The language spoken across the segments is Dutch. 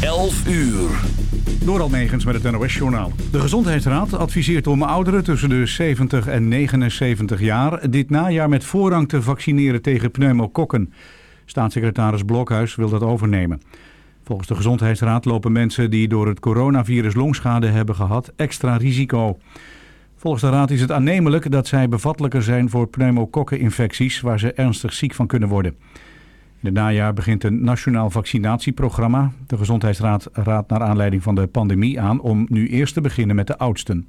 11 uur. Door Almegens met het NOS-journaal. De Gezondheidsraad adviseert om ouderen tussen de 70 en 79 jaar... dit najaar met voorrang te vaccineren tegen pneumokokken. Staatssecretaris Blokhuis wil dat overnemen. Volgens de Gezondheidsraad lopen mensen die door het coronavirus longschade hebben gehad... extra risico. Volgens de raad is het aannemelijk dat zij bevattelijker zijn voor pneumokokkeninfecties... waar ze ernstig ziek van kunnen worden. In het najaar begint een nationaal vaccinatieprogramma. De Gezondheidsraad raadt naar aanleiding van de pandemie aan om nu eerst te beginnen met de oudsten.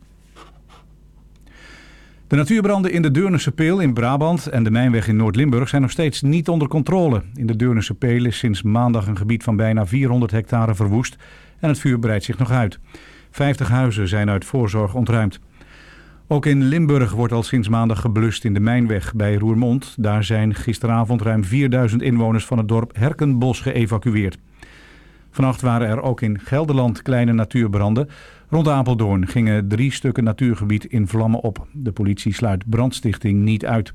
De natuurbranden in de Deurnense Peel in Brabant en de Mijnweg in Noord-Limburg zijn nog steeds niet onder controle. In de Deurnense Peel is sinds maandag een gebied van bijna 400 hectare verwoest en het vuur breidt zich nog uit. 50 huizen zijn uit voorzorg ontruimd. Ook in Limburg wordt al sinds maandag geblust in de Mijnweg bij Roermond. Daar zijn gisteravond ruim 4000 inwoners van het dorp Herkenbos geëvacueerd. Vannacht waren er ook in Gelderland kleine natuurbranden. Rond Apeldoorn gingen drie stukken natuurgebied in vlammen op. De politie sluit brandstichting niet uit.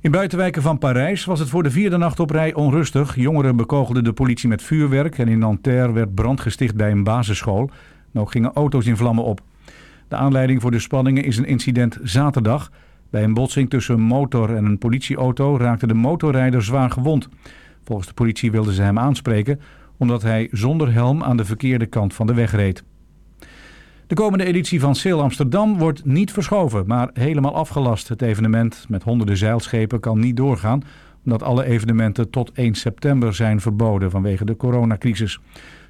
In buitenwijken van Parijs was het voor de vierde nacht op rij onrustig. Jongeren bekogelden de politie met vuurwerk en in Nanterre werd brand gesticht bij een basisschool. Ook gingen auto's in vlammen op. De aanleiding voor de spanningen is een incident zaterdag. Bij een botsing tussen een motor en een politieauto raakte de motorrijder zwaar gewond. Volgens de politie wilden ze hem aanspreken omdat hij zonder helm aan de verkeerde kant van de weg reed. De komende editie van Sail Amsterdam wordt niet verschoven, maar helemaal afgelast. Het evenement met honderden zeilschepen kan niet doorgaan, omdat alle evenementen tot 1 september zijn verboden vanwege de coronacrisis.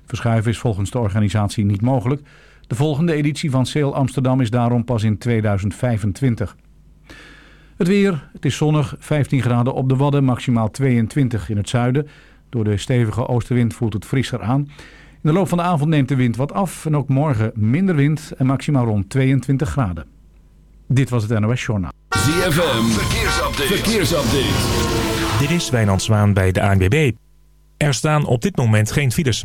Verschuiven is volgens de organisatie niet mogelijk. De volgende editie van Sail Amsterdam is daarom pas in 2025. Het weer, het is zonnig, 15 graden op de Wadden, maximaal 22 in het zuiden. Door de stevige oostenwind voelt het frisser aan. In de loop van de avond neemt de wind wat af en ook morgen minder wind en maximaal rond 22 graden. Dit was het NOS Journaal. ZFM, verkeersupdate. verkeersupdate. Dit is Wijnand Zwaan bij de ANWB. Er staan op dit moment geen files.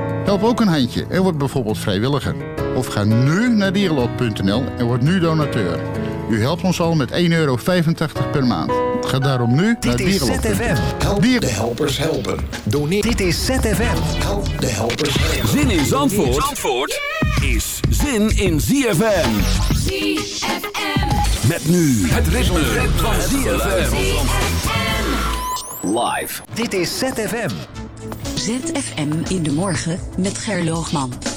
Help ook een handje en word bijvoorbeeld vrijwilliger. Of ga nu naar dierenlot.nl en word nu donateur. U helpt ons al met 1,85 euro per maand. Ga daarom nu naar Dit is dierenlot.nl. ZFM. Help de helpers helpen. Doneer. Dit is ZFM. Help de helpers helpen. Zin in Zandvoort, Zandvoort is zin in ZFM. ZFM. Met nu het ritme, van ZFM. Live. Dit is ZFM. ZFM in de morgen met Gerloogman.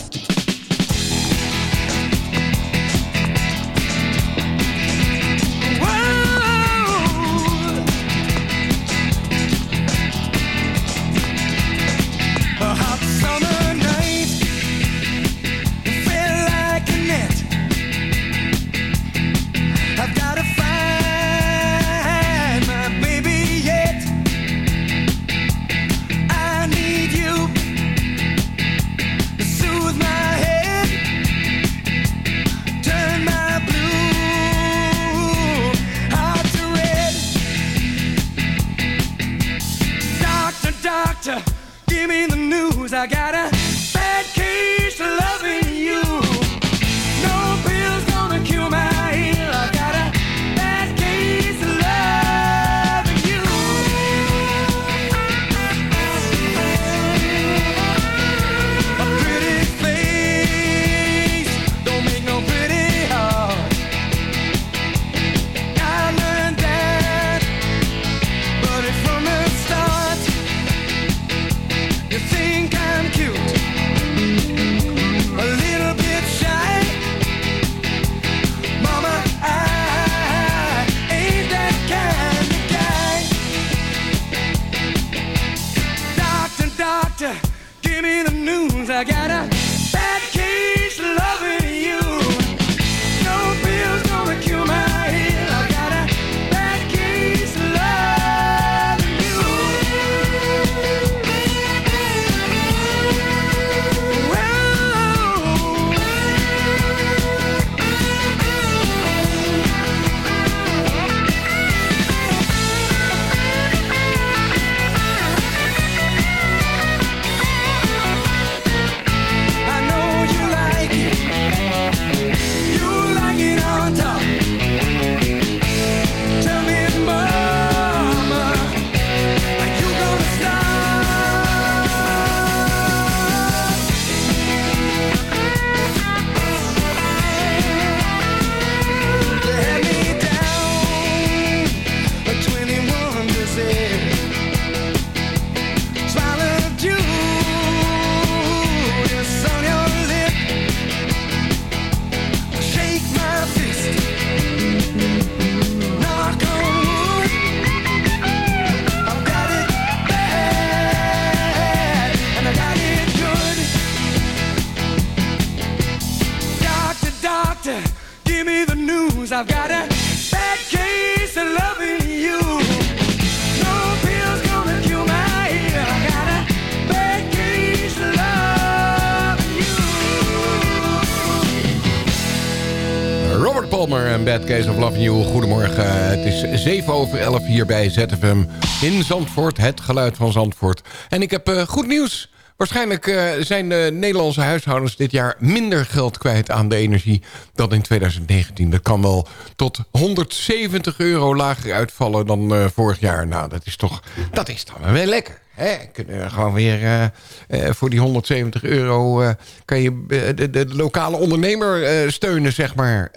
Palmer en Bad Case of Love You. Goedemorgen. Het is 7 over 11 hier bij ZFM in Zandvoort. Het geluid van Zandvoort. En ik heb eh, goed nieuws. Waarschijnlijk eh, zijn de Nederlandse huishoudens dit jaar minder geld kwijt aan de energie dan in 2019. Dat kan wel tot 170 euro lager uitvallen dan eh, vorig jaar. Nou, dat is toch dat is dan wel lekker. Hè? Kunnen we gewoon weer eh, eh, voor die 170 euro eh, kan je de, de lokale ondernemer steunen, zeg maar.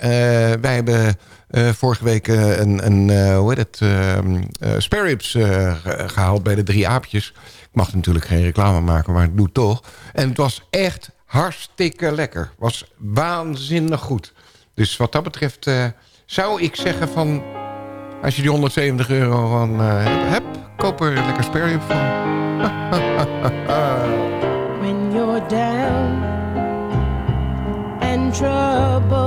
Wij hebben vorige week een, een hoe heet het, ehm, eh, eh, gehaald bij de drie aapjes. Ik mag natuurlijk geen reclame maken, maar ik doe het toch. En het was echt hartstikke lekker. was waanzinnig goed. Dus wat dat betreft zou ik zeggen van... Als je die 170 euro van hebt, heb, koop er lekker spare rib van. when you're down and troubled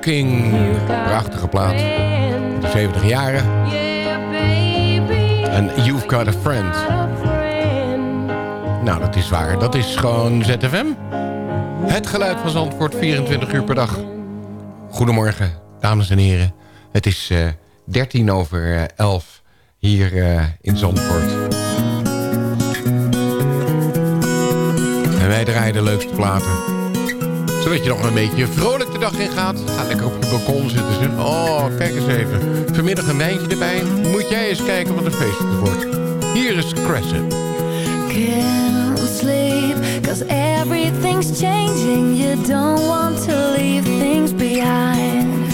Prachtige plaat. 70 jaren. En You've Got a Friend. Nou, dat is waar. Dat is gewoon ZFM. Het geluid van Zandvoort, 24 uur per dag. Goedemorgen, dames en heren. Het is eh, 13 over eh, 11 hier eh, in Zandvoort. En wij draaien de leukste platen zodat je nog een beetje vrolijk de dag in gaat. Ga lekker op je balkon zitten. zitten. Oh, kijk eens even. Vanmiddag een wijntje erbij. Moet jij eens kijken wat een feestje het wordt. Hier is Crescent. Can't sleep, everything's changing. You don't want to leave things behind.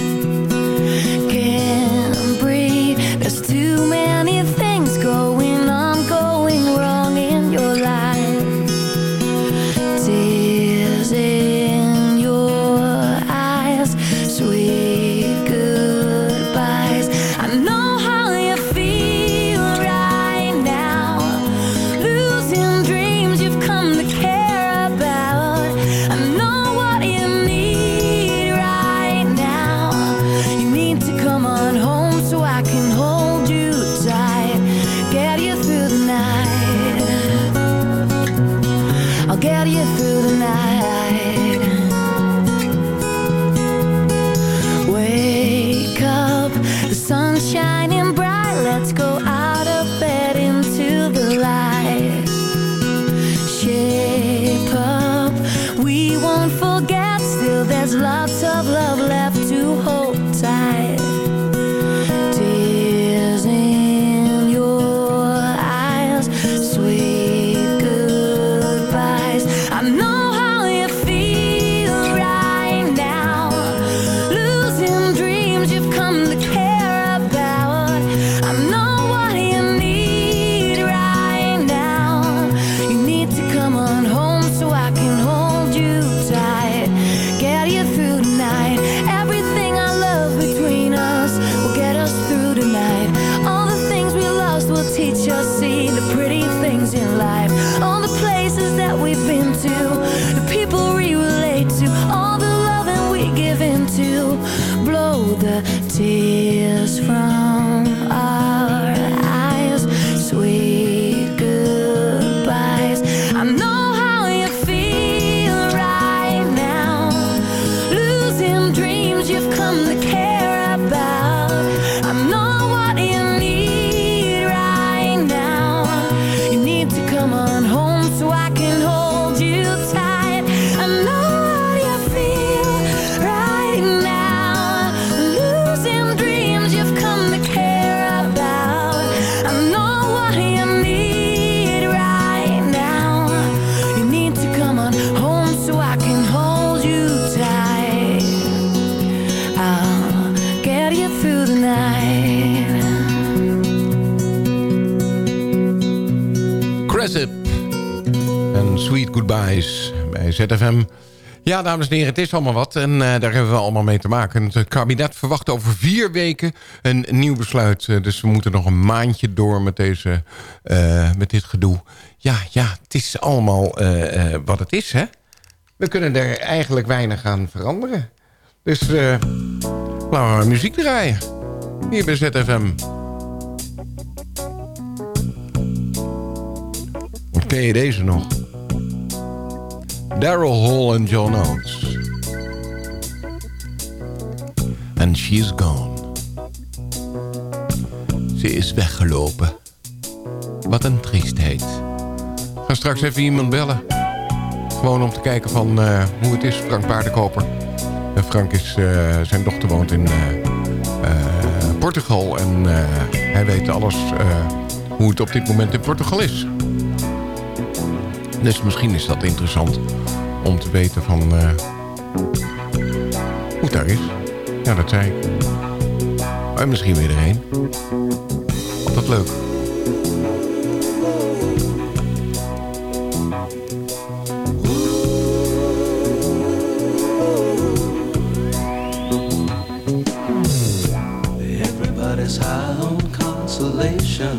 ZFM. Ja, dames en heren, het is allemaal wat. En eh, daar hebben we allemaal mee te maken. Het eh, kabinet verwacht over vier weken een nieuw besluit. Eh, dus we moeten nog een maandje door met, deze, met dit gedoe. Ja, ja, het is allemaal wat het is, hè? We kunnen er eigenlijk weinig aan veranderen. Dus laten we muziek draaien. Hier bij ZFM. Ken je deze nog? Daryl Hall en John Oates. And she's gone. Ze is weggelopen. Wat een triestheid. Ga straks even iemand bellen. Gewoon om te kijken van eh, hoe het is, Frank Paardenkoper. En Frank is, eh, zijn dochter woont in eh, eh, Portugal. En eh, hij weet alles eh, hoe het op dit moment in Portugal is. Dus misschien is dat interessant om te weten van eh, hoe het daar is. Ja, dat zei ik. En misschien weer erheen. Wat leuk. Everybody's high on consolation.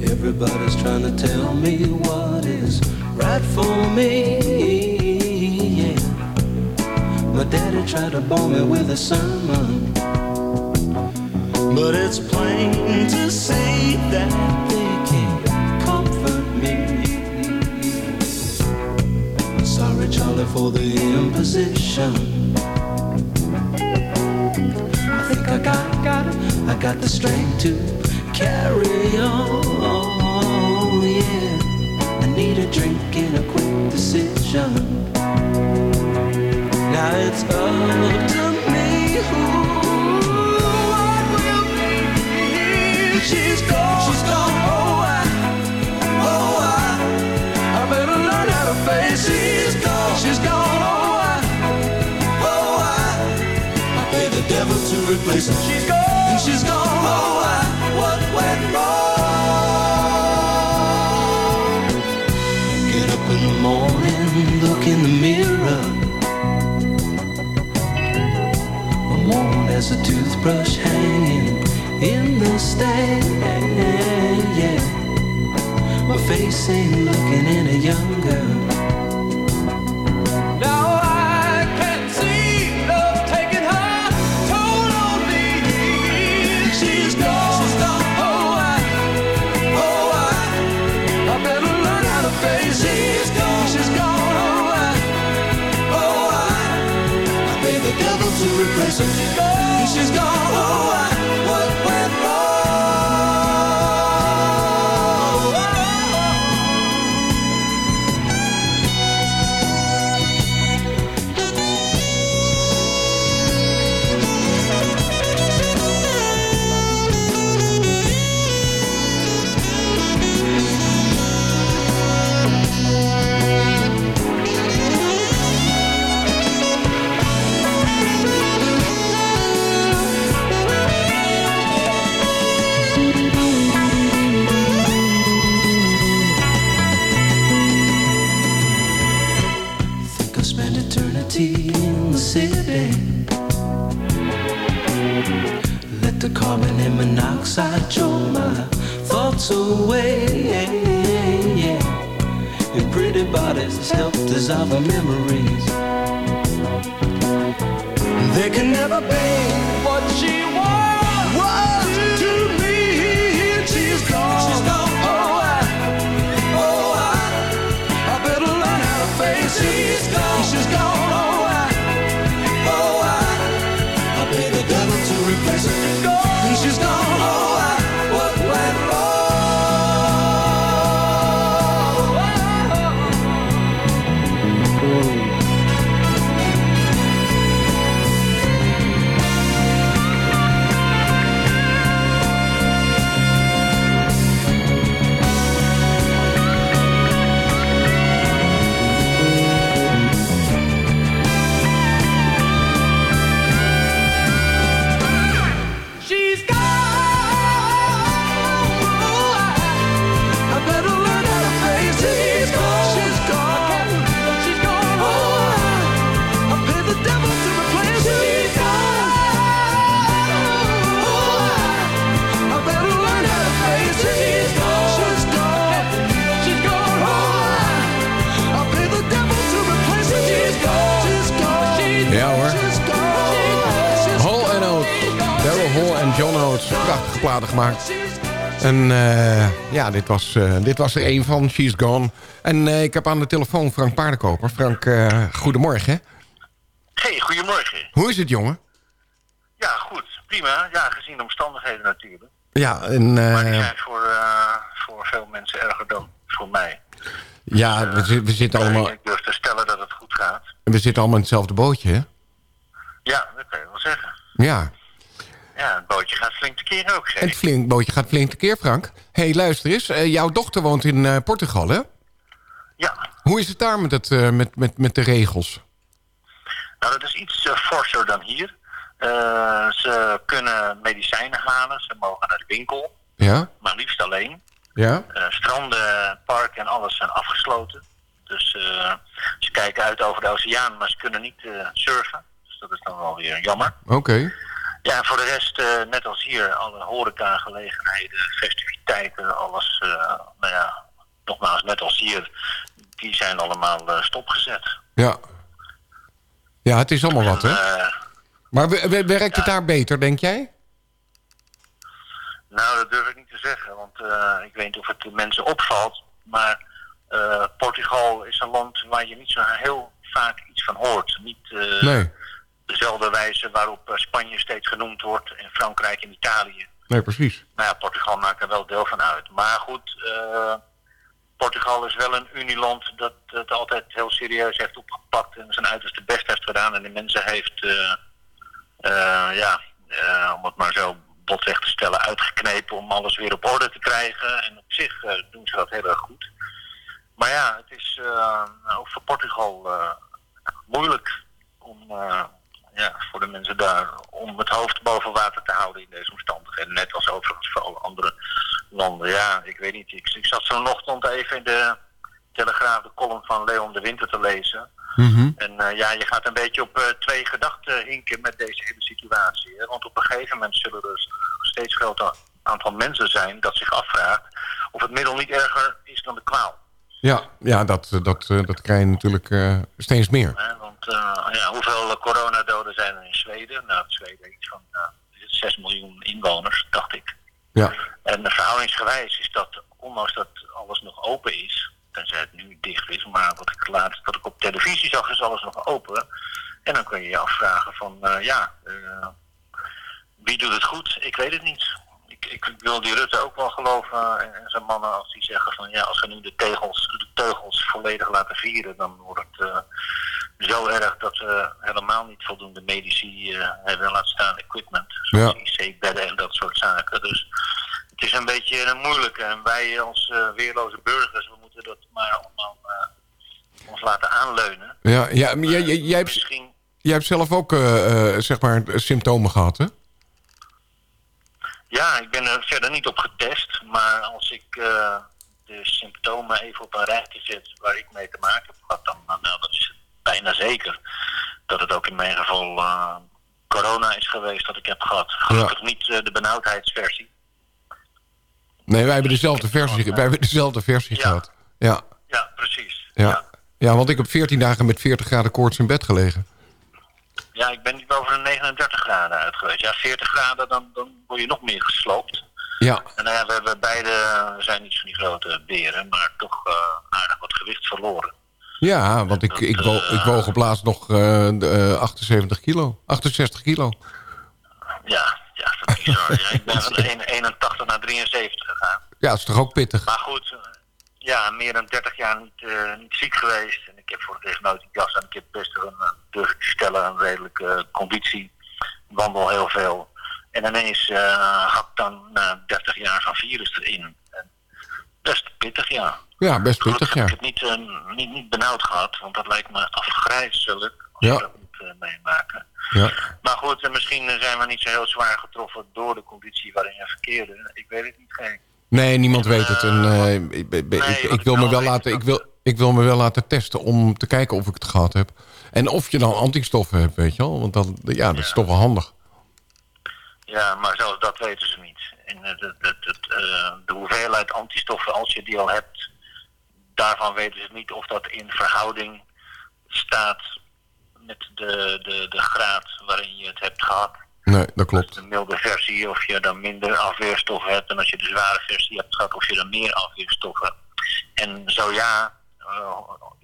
Everybody's trying to tell me what is right for me. Yeah. My daddy tried to bore me with a sermon. But it's plain to see that they can't comfort me. Sorry, Charlie, for the imposition. I think I got, got. I got the strength to carry on. Yeah, need a drink and a quick decision. Now it's up to me who what will be. She's gone. She's gone. Oh, I, oh, I, I better learn how to face. She's gone. She's gone. Oh, I, oh, I. I pay the devil to replace her. She's gone. She's gone. Oh, in the mirror. I'm worn as a toothbrush hanging in the stand. Yeah, my face ain't looking any younger. To replace her. She's gone. Oh, I, monoxide choke my thoughts away. And pretty bodies help dissolve the memories. They can never be what she was, Prachtige platen gemaakt. En eh, ja, dit was, eh, dit was er een van. She's Gone. En eh, ik heb aan de telefoon Frank Paardenkoper. Frank, goedemorgen. Hey, goedemorgen. Hoe is het, jongen? Ja, goed. Prima. Ja, gezien de omstandigheden natuurlijk. Ja, en... Maar die zijn voor, voor veel mensen erger dan voor mij. ja, we, we zitten allemaal, Ik durf te stellen dat het goed gaat. we zitten allemaal in hetzelfde bootje, hè? Ja, dat kan je wel zeggen. Ja, Ja, het bootje gaat flink tekeer ook, zeg. het flink, bootje gaat flink tekeer, Frank. hey, luister eens. eh, jouw dochter woont in eh, Portugal, hè? Ja. Hoe is het daar met, het, eh, met, met, met de regels? Nou, dat is iets forser dan hier. Ze kunnen medicijnen halen, ze mogen naar de winkel, Ja? maar liefst alleen. Ja? Stranden, parken en alles zijn afgesloten. Dus ze kijken uit over de oceaan, maar ze kunnen niet surfen. Dus dat is dan wel weer jammer. Oké. Ja, voor de rest, eh, net als hier, alle horeca, gelegenheden, festiviteiten, alles, eh, nou ja, nogmaals, net als hier, die zijn allemaal eh, stopgezet. Ja. Ja, het is allemaal wat, hè? Maar we- we- werkt het daar beter, denk jij? nou, dat durf ik niet te zeggen, want ik weet niet of het de mensen opvalt, maar Portugal is een land waar je niet zo heel vaak iets van hoort. Niet Nee. Dezelfde wijze waarop eh, Spanje steeds genoemd wordt en Frankrijk en Italië. Nee, precies. Nou ja, Portugal maakt er wel deel van uit. Maar goed, eh, Portugal is wel een unieland dat het altijd heel serieus heeft opgepakt en zijn uiterste best heeft gedaan en de mensen heeft, eh, eh, ja, om het maar zo botweg te stellen, uitgeknepen om alles weer op orde te krijgen. En op zich doen ze dat heel erg goed. Maar ja, het is ook voor Portugal moeilijk om, ja, voor de mensen daar om het hoofd boven water te houden in deze omstandigheden. Net als overigens voor alle andere landen. Ja, ik weet niet. Ik, ik zat vanochtend even in de Telegraaf de column van Leon de Winter te lezen. En eh, ja, je gaat een beetje op eh, twee gedachten hinken met deze hele situatie. Hè? Want op een gegeven moment zullen er een steeds groter aantal mensen zijn dat zich afvraagt of het middel niet erger is dan de kwaal. Ja, ja dat, eh, dat, dat krijg je natuurlijk steeds meer. Eh, ja, hoeveel eh, coronadoden zijn er in Zweden? Nou, Zweden iets van eh, is het 6 miljoen inwoners, dacht ik. Ja. En eh, verhoudingsgewijs is dat, ondanks dat alles nog open is, tenzij het nu dicht is, maar wat ik laatst wat ik op televisie zag, is alles nog open. En dan kun je je afvragen van, eh, ja, eh, wie doet het goed? Ik weet het niet. Ik, ik wil die Rutte ook wel geloven en, en zijn mannen als die zeggen van, ja, als we nu de, tegels, de teugels volledig laten vieren, dan wordt het eh, zo erg dat we helemaal niet voldoende medici eh, hebben laten staan equipment. Zoals IC-bedden en dat soort zaken. Dus het is een beetje een moeilijke. En wij als eh, weerloze burgers, we moeten dat maar allemaal eh, ons laten aanleunen. Ja, ja maar jij, jij, jij, hebt, jij hebt zelf ook zeg maar symptomen gehad, hè? Ja, ik ben er verder niet op getest. Maar als ik de symptomen even op een rijtje zet waar ik mee te maken heb gehad, dan nou, dat is bijna zeker dat het ook in mijn geval eh, corona is geweest dat ik heb gehad. Gelukkig niet eh, de benauwdheidsversie. Nee, wij hebben dezelfde versie, wij hebben dezelfde versie gehad. Ja. Ja, precies. Ja. ja, want ik heb 14 dagen met 40 graden koorts in bed gelegen. Ja, ik ben niet boven de 39 graden uit geweest. Ja, 40 graden, dan, dan word je nog meer gesloopt. Ja. En nou ja, we hebben beide, we zijn niet van die grote beren, maar toch eh, aardig wat gewicht verloren. Ja, want ik, ik, wo ik woog op laatst nog eh, de, eh, 78 kilo. 68 kilo. Ja, ja, dat is bizar. ja, ik ben van 1 81 naar 73 gegaan. Ja, dat is toch ook pittig? Maar goed, eh, ja, meer dan 30 jaar niet, eh, niet ziek geweest. En ik heb voor het eerst nooit een jas en ik heb best een, eh, durf ik te stellen, een redelijke eh, conditie. Ik wandel heel veel. En ineens eh hakt dan na 30 jaar zo'n virus erin. En best pittig, ja. Ja, best pittig, ja. Ik heb eh, niet benauwd gehad, want dat lijkt me afgrijzelijk als je Ja. dat moet eh, meemaken. Ja. Maar goed, en misschien eh, zijn we niet zo heel zwaar getroffen door de conditie waarin je verkeerde. Ik weet het niet, geen. Nee, niemand weet het. En, eh, ik, ik, ik, ik wil me wel laten, ik, wil, ik wil me wel laten testen om te kijken of ik het gehad heb. En of je dan antistoffen hebt, weet je wel. Want dan, ja, dat is toch wel handig. Ja, maar zelfs dat weten ze niet. En eh, de, de, de, eh, de hoeveelheid antistoffen, als je die al hebt, daarvan weten ze niet of dat in verhouding staat met de, de, de graad waarin je het hebt gehad. Nee, dat klopt. De milde versie, of je dan minder afweerstoffen hebt. En als je de zware versie hebt gehad, of je dan meer afweerstoffen hebt. En zo ja, eh,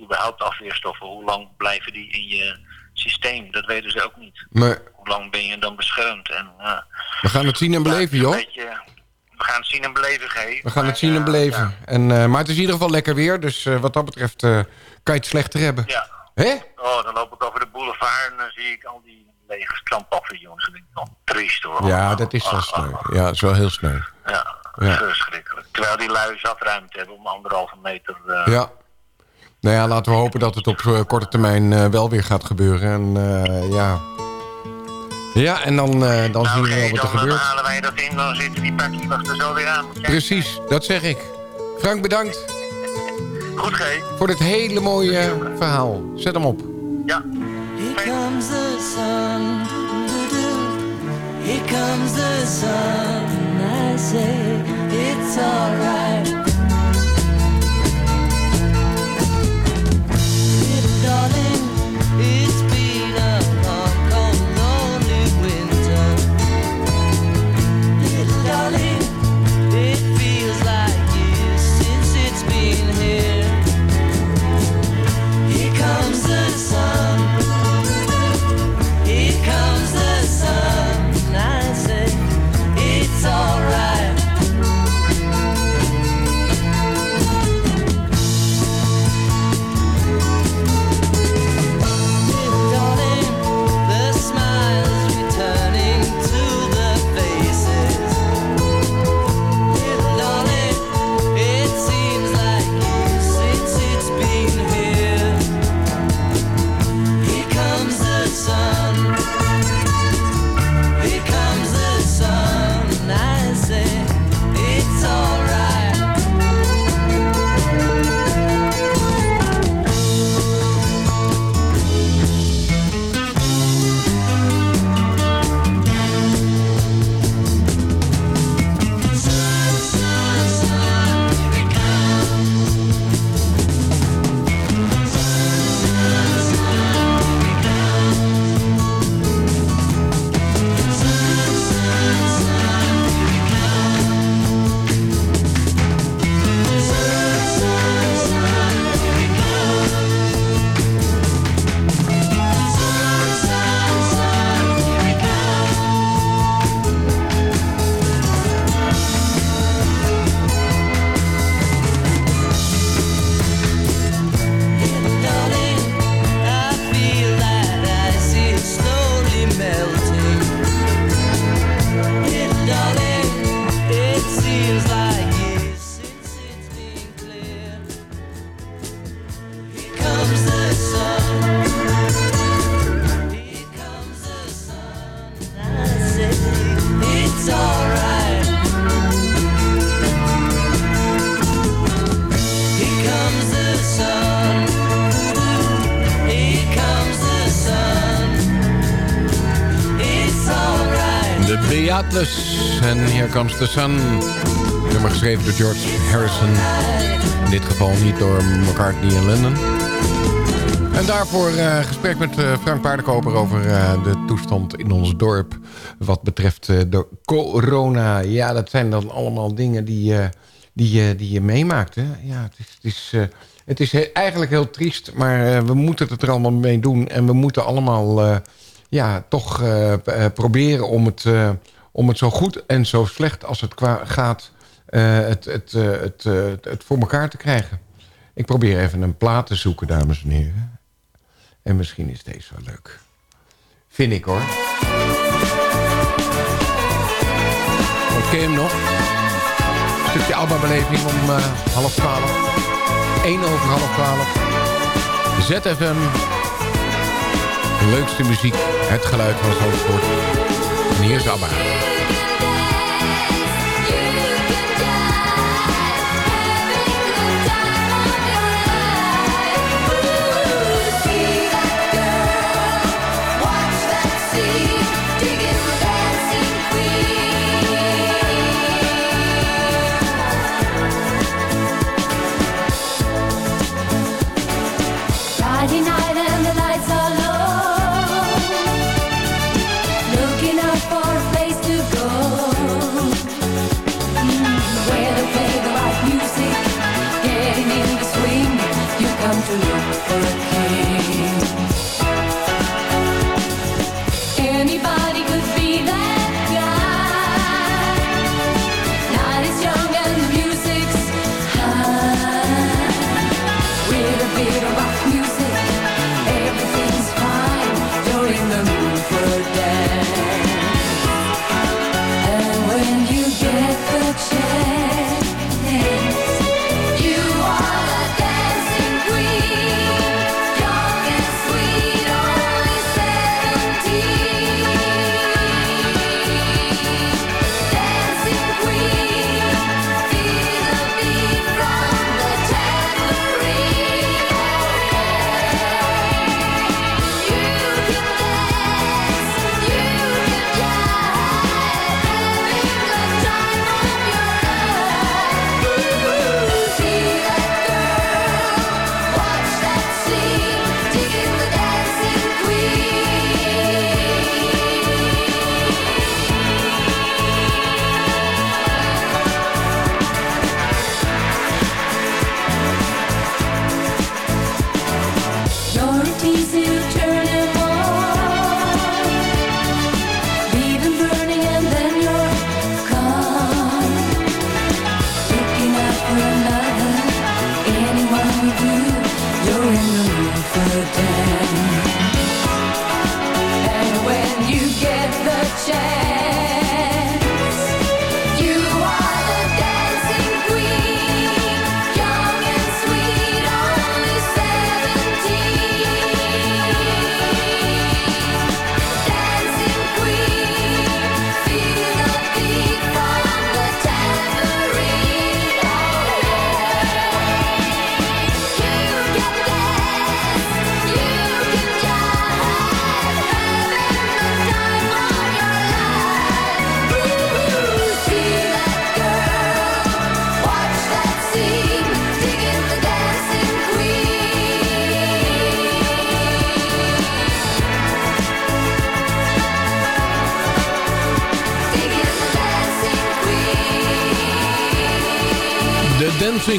überhaupt afweerstoffen, hoe lang blijven die in je systeem? Dat weten ze ook niet. Nee, Hoe lang ben je dan beschermd? En, eh, we gaan het zien en beleven, joh. beetje- we gaan het zien en beleven, G. We gaan het zien en beleven. En, eh, maar het is in ieder geval lekker weer. Dus eh, wat dat betreft eh, kan je het slechter hebben. Ja. Hè? Oh, dan loop ik over de boulevard en dan zie ik al die lege strandpaviljoens. Dan denk ik, oh, triest hoor. Ja, dat is wel sneu. Ja, dat is wel heel sneu. Ja, Ja. verschrikkelijk. Terwijl die lui zat ruimte hebben om anderhalve meter... eh, Ja. Nou ja, laten we hopen dat het op eh, korte termijn eh, wel weer gaat gebeuren. En eh, ja... Ja, en dan, eh, dan zien we wel wat er dan, dan gebeurt. halen wij dat in, dan zitten die kilo's er zo weer aan. Kijk, Precies, dat zeg ik. Frank, bedankt Goed, G. voor dit hele mooie verhaal. Zet hem op. Ja. Here comes the sun. Here comes the sun. I say it's alright. Comes the Sun. Nummer geschreven door George Harrison. In dit geval niet door McCartney en Lennon. En daarvoor eh gesprek met eh, Frank Paardenkoper over eh, de toestand in ons dorp. Wat betreft de corona. Ja, dat zijn dan allemaal dingen die, die, die je meemaakt. Hè? Ja, het is, het is, het is eigenlijk heel triest, maar we moeten het er allemaal mee doen. En we moeten allemaal ja, toch proberen om het, om het zo goed en zo slecht als het kwa- gaat... eh, het, het, eh, eh, het, het voor elkaar te krijgen. Ik probeer even een plaat te zoeken, dames en heren. En misschien is deze wel leuk. Vind ik hoor. Je hem nog? Een stukje Alba-beleving om half twaalf. 1 over half twaalf. ZFM. De leukste muziek. Het geluid van Zandvoort. Is Abba.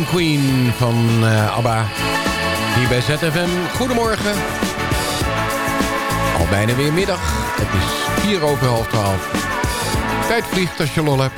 Queen van eh, ABBA. Hier bij ZFM. Goedemorgen. Al bijna weer middag. Het is vier over half twaalf. Tijd vliegt als je lol hebt.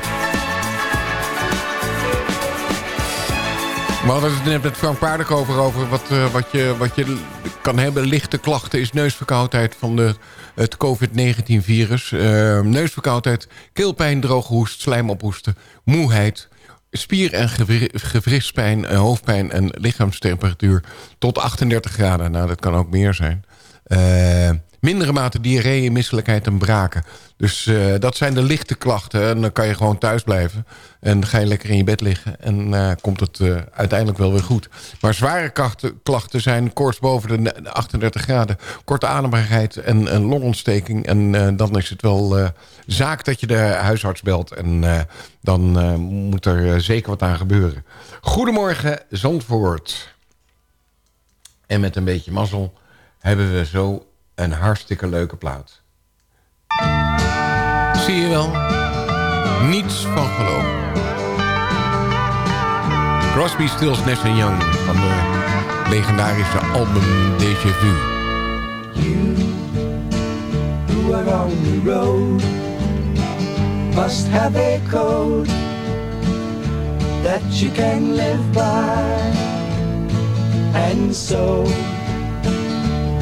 We hadden het net met Frank Paardenkover over wat, eh, wat, je, wat je kan hebben. Lichte klachten is neusverkoudheid van de, het COVID-19-virus. Eh, neusverkoudheid, keelpijn, droge hoest, slijmophoesten, moeheid... spier- en gewri- gewrichtspijn, eh, hoofdpijn en lichaamstemperatuur tot 38 graden. Nou, dat kan ook meer zijn. Eh, mindere mate diarree, misselijkheid en braken. Dus eh, dat zijn de lichte klachten. En dan kan je gewoon thuis blijven. En ga je lekker in je bed liggen. En eh, komt het eh, uiteindelijk wel weer goed. Maar zware klachten, zijn koorts boven de 38 graden. Korte adembaarheid en, en longontsteking. En dan is het wel zaak dat je de huisarts belt. En dan moet er zeker wat aan gebeuren. Goedemorgen Zandvoort. En met een beetje mazzel hebben we zo een hartstikke leuke plaat. Zie je wel? Niets van geloof. Crosby, Stills, Nash Young van de legendarische album Déjà Vu. who are on the road must have a code that you can live by and so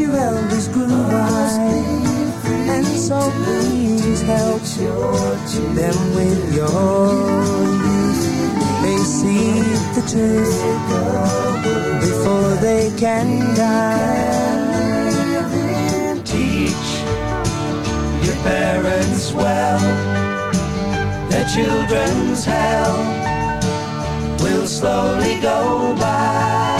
your elders grew by. And so please help them with your youth. They see the truth before they can die. Teach your parents well. Their children's hell will slowly go by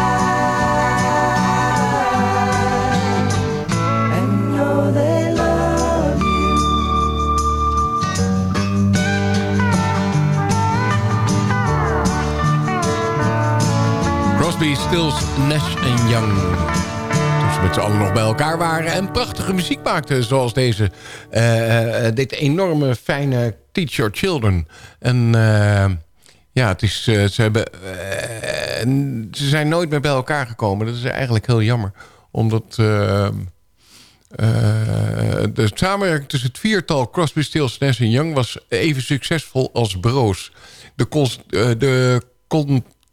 Stills, Nash en Young. Toen ze met z'n allen nog bij elkaar waren en prachtige muziek maakten. Zoals deze, eh, eh, dit enorme fijne Teach Your Children. En eh, ja, het is, eh, ze, hebben, eh, ze zijn nooit meer bij elkaar gekomen. Dat is eigenlijk heel jammer. Omdat... eh, eh, de samenwerking tussen het viertal Crosby, Stills, Nash en Young... was even succesvol als Broos. De, eh, de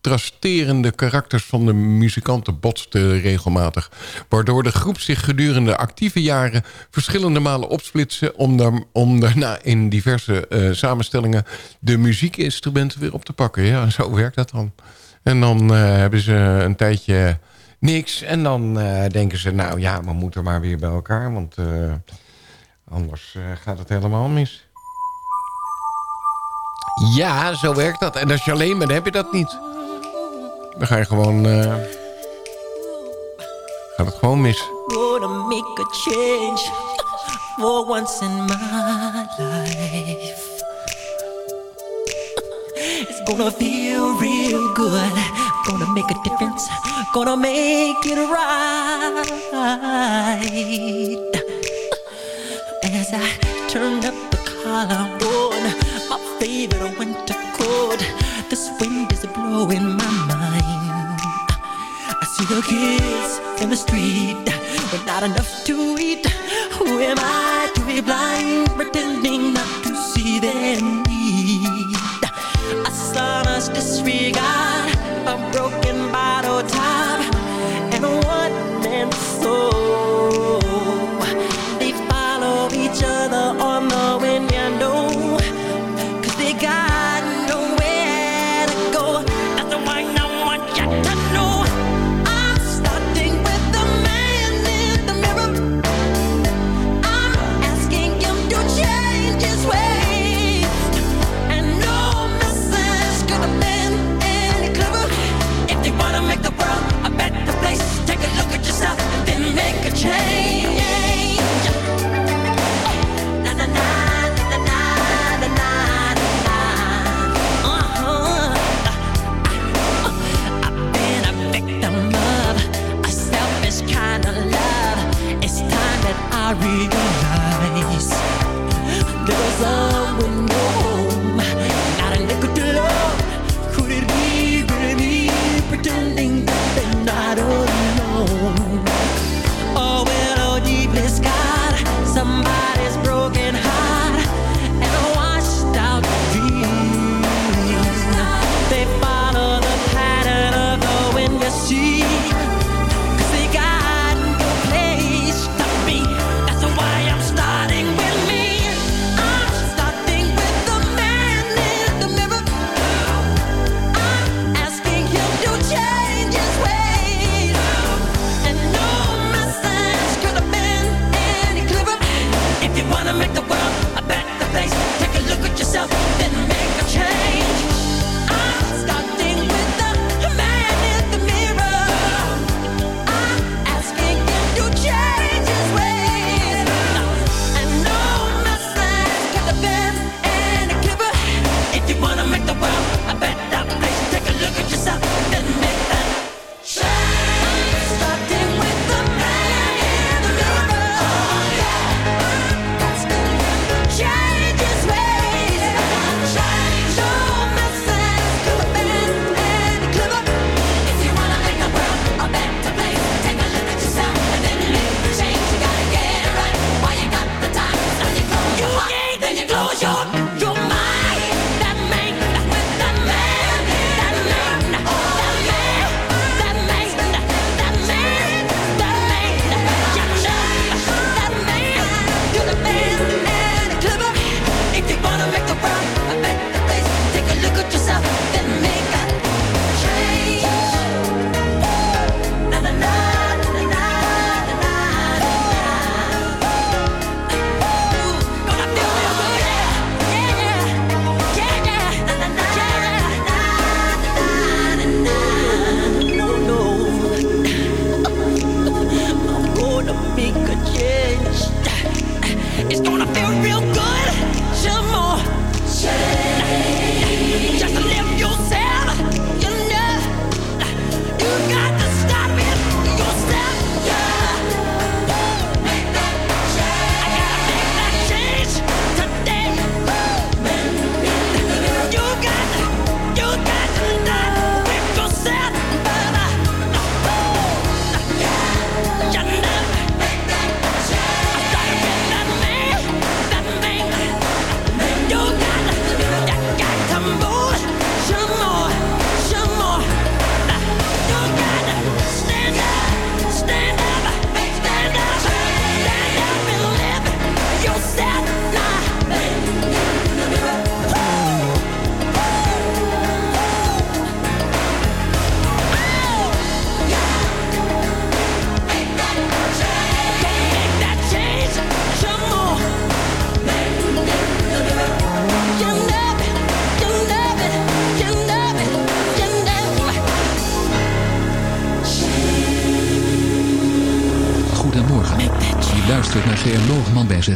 contrasterende karakters van de muzikanten botsten regelmatig... waardoor de groep zich gedurende actieve jaren... verschillende malen opsplitsen... om, daar, om daarna in diverse eh, samenstellingen... de muziekinstrumenten weer op te pakken. Ja, zo werkt dat dan. En dan eh, hebben ze een tijdje niks. En dan eh, denken ze, nou ja, we moeten maar weer bij elkaar. Want anders gaat het helemaal mis. Ja, zo werkt dat. En als je alleen bent, heb je dat niet dan ga je gewoon... Uh, gaat gewoon mis. Gonna make a change for once in my life. It's gonna feel real good. Gonna make a difference. Gonna make it right. As I turn up the collar on my favorite winter coat, this wind is blowing my mind. See the kids in the street, but not enough to eat. Who am I to be blind, pretending not to see them eat? A saw disregard.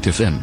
Loogman bij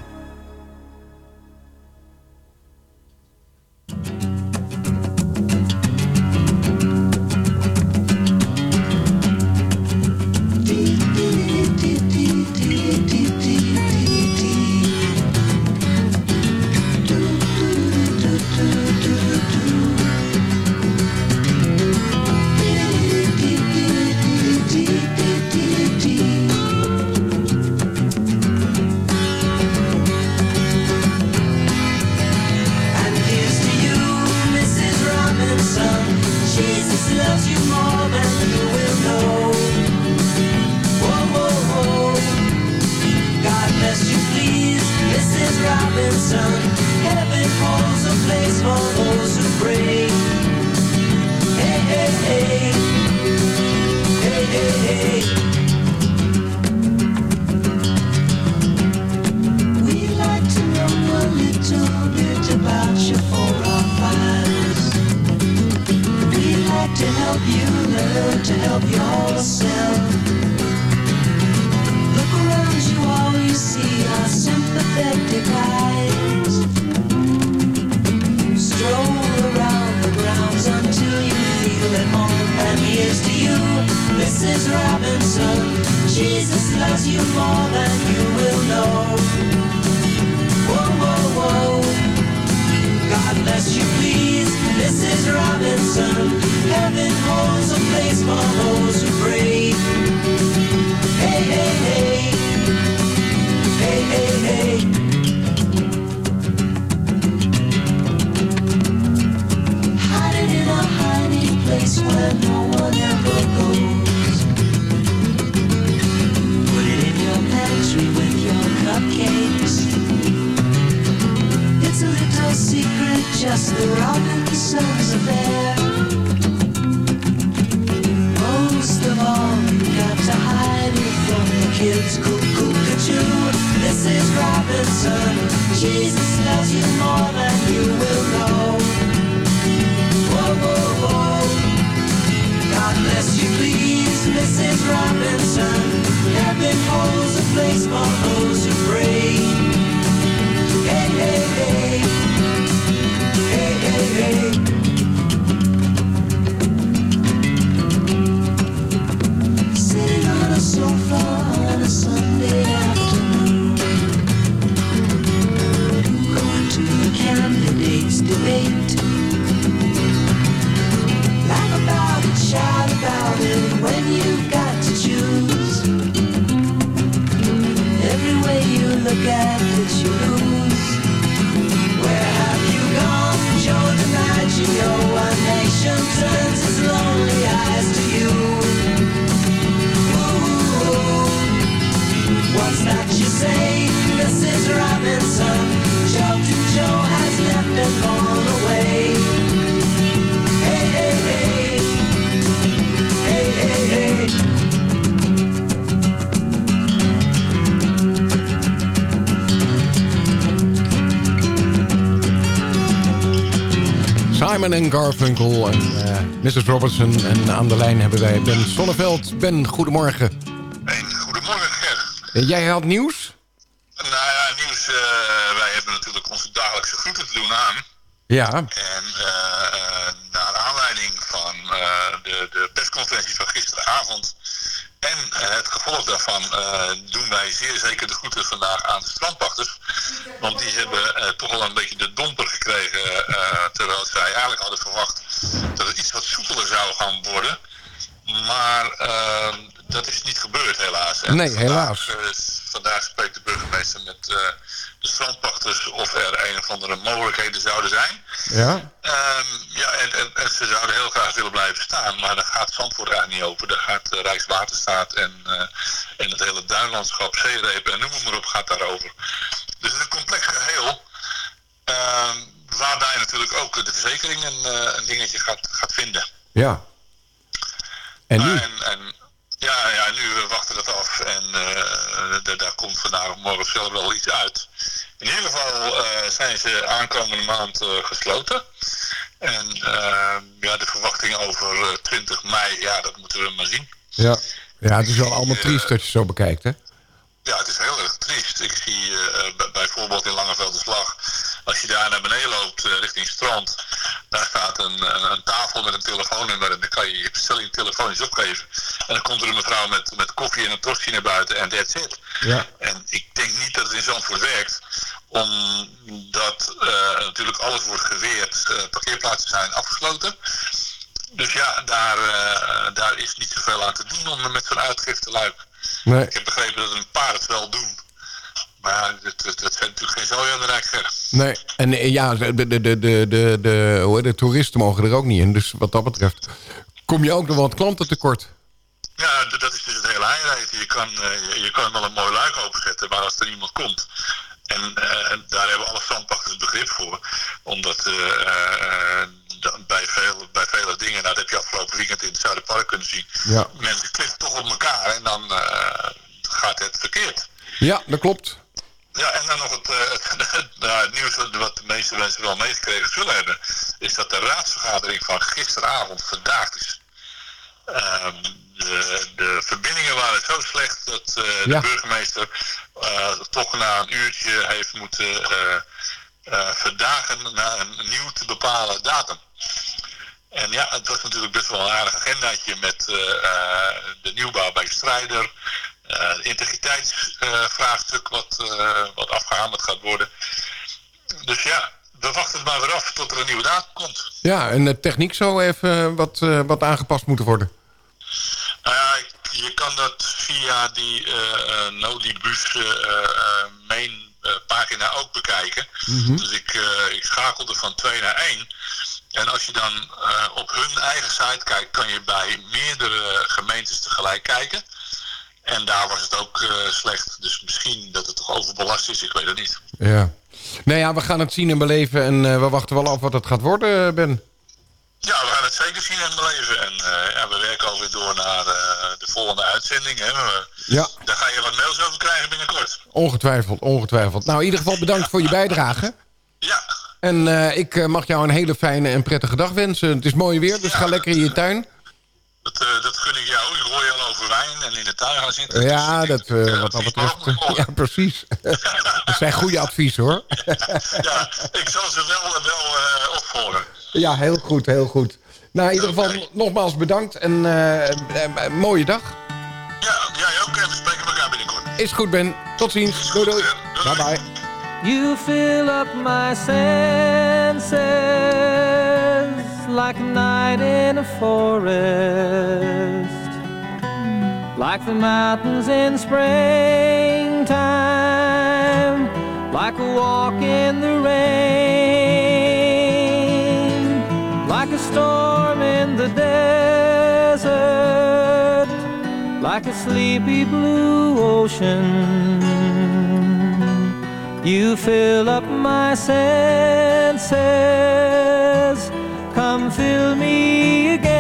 Mrs. Robertson. En aan de lijn hebben wij Ben Sonneveld. Ben, goedemorgen. Goedemorgen, Ger. En jij had nieuws? Nou ja, nieuws. eh, wij hebben natuurlijk onze dagelijkse groeten te doen aan. Ja. En eh, eh, naar aanleiding van eh, de, de persconferentie van gisteravond en eh, het gevolg daarvan eh, doen wij zeer zeker de groeten vandaag aan de strandpachters. Want die hebben eh, toch wel een beetje de domper gekregen eh, terwijl zij eigenlijk hadden verwacht dat het iets wat worden. Maar eh, dat is niet gebeurd helaas. En Nee, helaas. Vandaag, eh, vandaag spreekt de burgemeester met eh, de strandpachters of er een of andere mogelijkheden zouden zijn. Ja. Ehm, ja, en, en, en ze zouden heel graag willen blijven staan, maar daar gaat Zandvoort eigenlijk niet open. Daar gaat uh, Rijkswaterstaat en, en het hele duinlandschap, zeerepen en noem maar op gaat daarover. Dus het is een complex geheel, ehm, waarbij natuurlijk ook de verzekering een, een dingetje gaat, gaat vinden. Ja. En nu? En, en, ja, ja, nu we wachten dat af en uh, daar komt vandaag of morgen zelf wel iets uit. In ieder geval uh, zijn ze aankomende maand uh, gesloten. En ja, de verwachting over 20 mei, ja, dat moeten we maar zien. Ja, ja het is wel allemaal triest dat je zo bekijkt, hè? Ja, het is heel erg triest. Ik zie eh, eh, bijvoorbeeld in Langevelderslag, als je daar naar beneden loopt eh, richting strand, daar staat een, een, een tafel met een telefoonnummer en dan kan je je bestelling telefonisch opgeven. En dan komt er een mevrouw met, met koffie en een tosti naar buiten en that's it. Ja. En ik denk niet dat het in Zandvoort werkt, omdat natuurlijk alles wordt geweerd. Parkeerplaatsen zijn afgesloten. Dus ja, daar, daar is niet zoveel aan te doen om met zo'n uitgifte luik. Nee. Ik heb begrepen dat een paar het wel doen. Maar het zijn natuurlijk geen zooi aan de Rijksweg. Nee, en eh, ja, de, de, de, de, de, de, hoe toeristen mogen er ook niet in. Dus wat dat betreft kom je ook nog wat klanten tekort. Ja, dat is dus het hele highlight. Je kan, eh, je, kan wel een mooi luik openzetten, maar als er iemand komt... En eh, daar hebben alle zandpachters begrip voor. Omdat da- bij, veel, bij vele dingen, nou, dat heb je afgelopen weekend in het Zuiderpark kunnen zien... Ja. mensen klikken toch op elkaar en dan eh, gaat het verkeerd. Ja, dat klopt. Ja, en dan nog het, eh, het, het, nou, het nieuws wat, de meeste mensen wel meegekregen zullen hebben, is dat de raadsvergadering van gisteravond vandaag is. Ehm, de, de verbindingen waren zo slecht dat eh, de Ja. burgemeester toch na een uurtje heeft moeten verdagen naar een nieuw te bepalen datum. En ja, het was natuurlijk best wel een aardig agendaatje met eh, eh, de nieuwbouw bij Strijder. eh, het integriteitsvraagstuk wat, eh, wat afgehamerd gaat worden. Dus ja, we wachten het maar weer af tot er een nieuwe datum komt. Ja, en de techniek zou even wat, eh, wat aangepast moeten worden. Nou ja, je kan dat via die uh, Nodibus eh, eh, main eh, pagina ook bekijken. Mhm. Dus ik, eh, ik schakelde van 2 naar 1. En als je dan eh, op hun eigen site kijkt, kan je bij meerdere gemeentes tegelijk kijken. En daar was het ook eh, slecht. Dus misschien dat het toch overbelast is, ik weet het niet. Ja. Nou ja, we gaan het zien en beleven en eh, we wachten wel af wat het gaat worden, eh, Ben. Ja, we gaan het zeker zien en beleven. En eh, ja, we werken alweer door naar eh, de volgende uitzending. Hè. We- Ja. Daar ga je wat mails over krijgen binnenkort. Ongetwijfeld, ongetwijfeld. Nou, in ieder geval bedankt voor je bijdrage. Ja. En eh, ik mag jou een hele fijne en prettige dag wensen. Het is mooi weer, dus ga lekker in je tuin. Dat, dat gun ik jou. Ik hoor je al over wijn en in de tuin gaan zitten. Ja, dat, eh, wat dat betreft. ja, precies. dat zijn goede adviezen, hoor. ja, ik zal ze wel, wel opvolgen. Ja, heel goed, heel goed. Nou, in ieder geval nogmaals bedankt en eh, eh, eh, mooie dag. Ja, jij ook. En we spreken elkaar binnenkort. Is goed, Ben. Tot ziens. Doei, doei. Bye, bye. You fill up my senses like a night in a forest, like the mountains in springtime, like a walk in the storm in the desert, like a sleepy blue ocean. You fill up my senses. Come fill me again.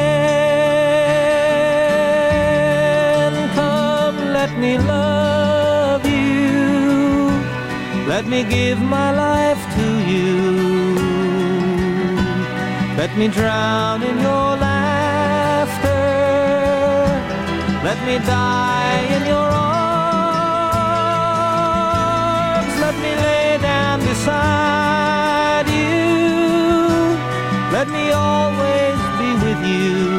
Come, let me love you. Let me give my life to you. Let me drown in your laughter. Let me die in your arms. Let me lay down beside you. Let me always be with you.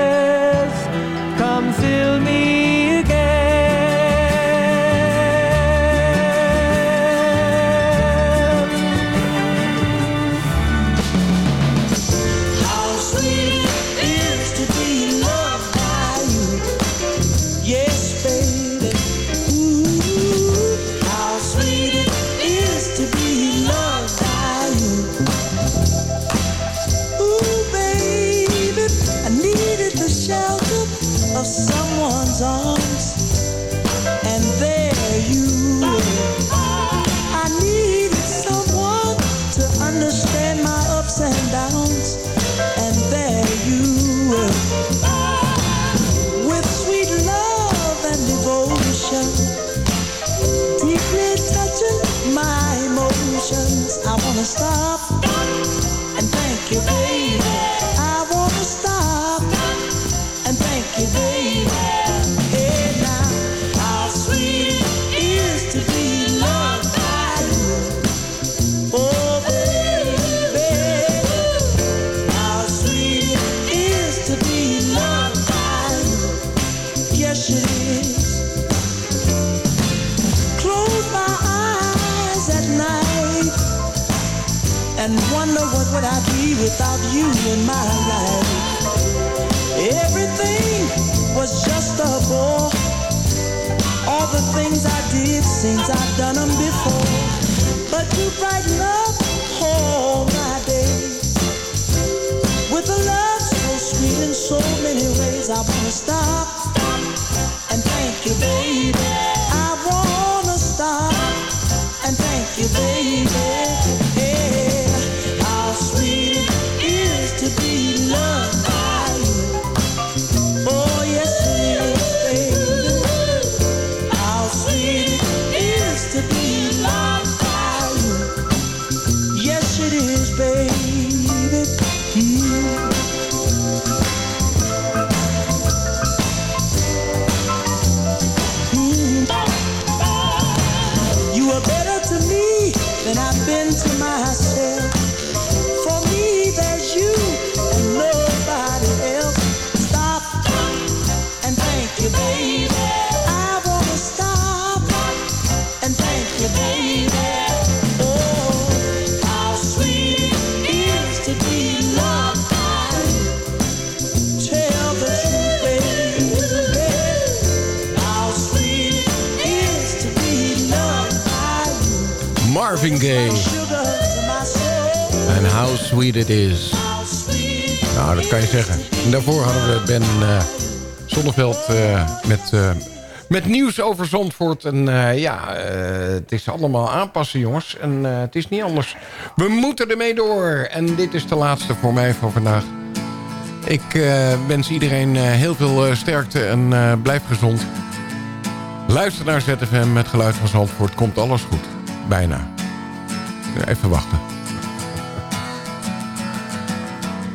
Wonder what would I be without you in my life. Everything was just a bore. All the things I did seems I've done them before. But you brighten up all my days with a love so sweet in so many ways. I wanna stop and thank you, baby. En How Sweet It Is. Nou, dat kan je zeggen. En daarvoor hadden we Ben eh, Zonneveld eh, met, eh, met nieuws over Zandvoort. En ja, het is allemaal aanpassen, jongens. En het is niet anders. We moeten ermee door. En dit is de laatste voor mij van vandaag. Ik wens iedereen heel veel sterkte en blijf gezond. Luister naar ZFM met geluid van Zandvoort. Komt alles goed. Bijna. Even wachten.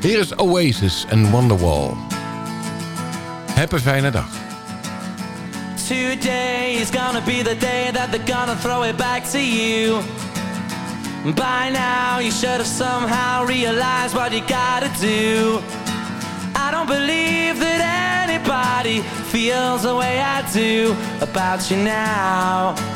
Hier is Oasis en Wonderwall. Heb een fijne dag. Today is gonna be the day that they're gonna throw it back to you. By now, you should have somehow realized what you gotta do. I don't believe that anybody feels the way I do about you now.